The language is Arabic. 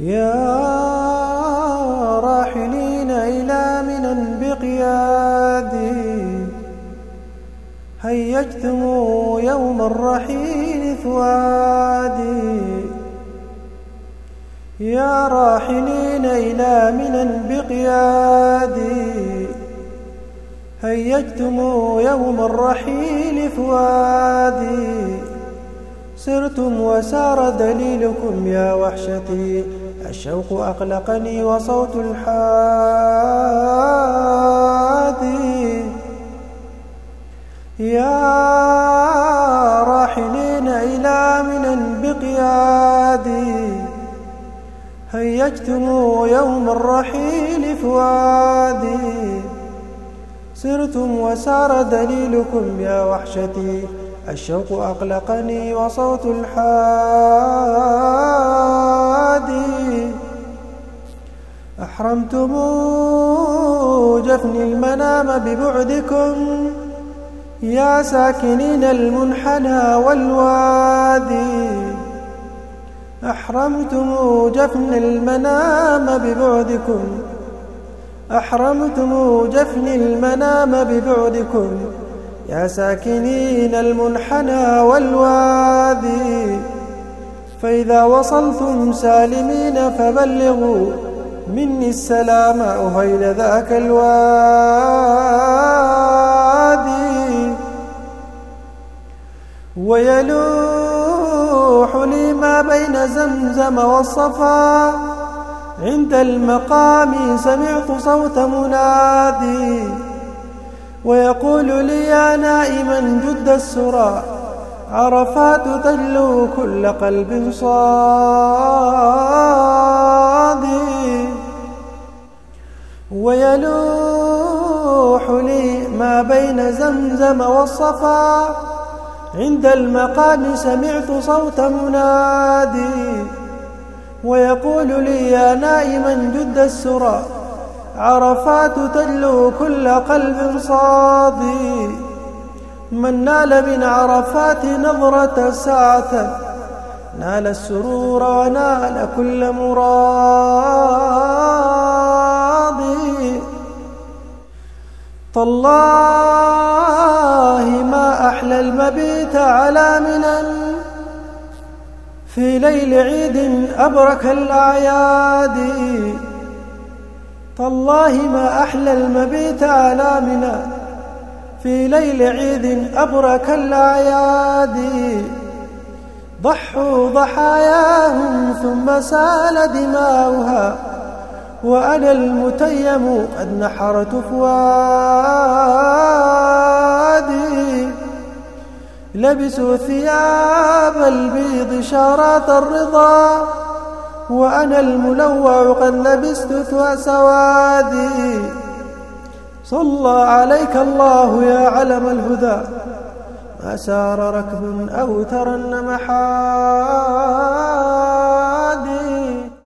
يا راحلين إلى منى بقيادي. هيجتم يوم الرحيل فؤادي. يا راحلين إلى منى بقيادي. هيجتم يوم الرحيل فؤادي. سرتم وسار دليلكم يا وحشتي. الشوق أقلقني وصوت الحادي. يا راحلين إلى من بقيادي هيجتم يوم الرحيل فؤادي. سرتم وسار دليلكم يا وحشتي. الشوق أقلقني وصوت الحادي. أحرمتم جفني المنام ببعدكم يا ساكنين المنحنى والوادي أحرمتم جفن المنام ببعدكم أحرمتم جفن المنام ببعدكم يا ساكنين المنحنى والوادي فإذا وصلتم سالمين فبلغوا مني السلام أهيل ذاك الوادي. ويلوح لي ما بين زمزم والصفا. عند المقام سمعت صوت منادي. ويقول لي يا نائما جد السرى. عرفات تجلو كل قلب صادي ويلوح لي ما بين زمزم والصفا. عند المقام سمعت صوت منادي. ويقول لي يا نائما جد السرى عرفات تجلو كل قلب صادي. من نال من عرفات نظرة ساعة نال السرور ونال كل مراد. تالله ما أحلى المبيت على منن في ليل عيد أبرك الأعياد. تالله ما أحلى المبيت على منى في ليل عيد أبرك الأعياد. ضحوا ضحاياهم ثم سال دماؤها. وأنا المتيم قد نحرت فؤادي. لبسوا ثياب البيض شارات الرضا. وأنا الملوع قد لبست ثوى سوادي. صلى عليك الله يا علم الهدى. ما سار ركب أو ترنم حادي